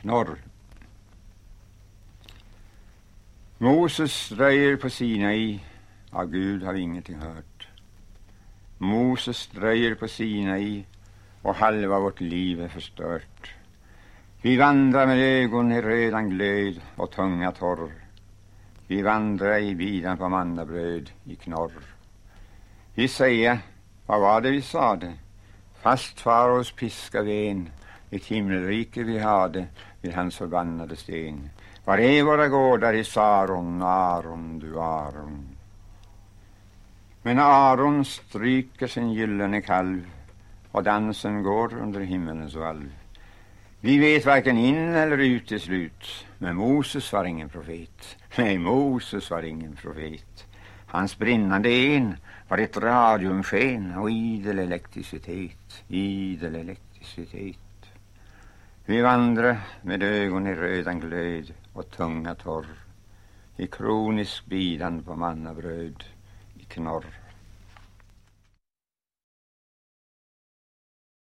Knorr. Moses dröjer på Sinai, av Gud har ingenting hört. Moses dröjer på Sinai och halva vårt liv är förstört. Vi vandrar med ögon i rödan glöd och tunga torr. Vi vandrar i bidan på mandabröd i knorr. Vi säger, vad var det vi sade? Fast faraos piska ven, ett himmelrike vi hade vid hans förbannade sten. Var är våra gårdar i Saron, Aron, du Aron? Men Aron stryker sin gyllene kalv och dansen går under himmelens valv. Vi vet varken in eller ut till slut, men Moses var ingen profet. Nej, Moses var ingen profet. Hans brinnande en var ett radiumsken och idel elektricitet, idel elektricitet. Vi vandrar med ögon i rödan glöd och tunga torr i kronisk bidan på mannabröd i knorr.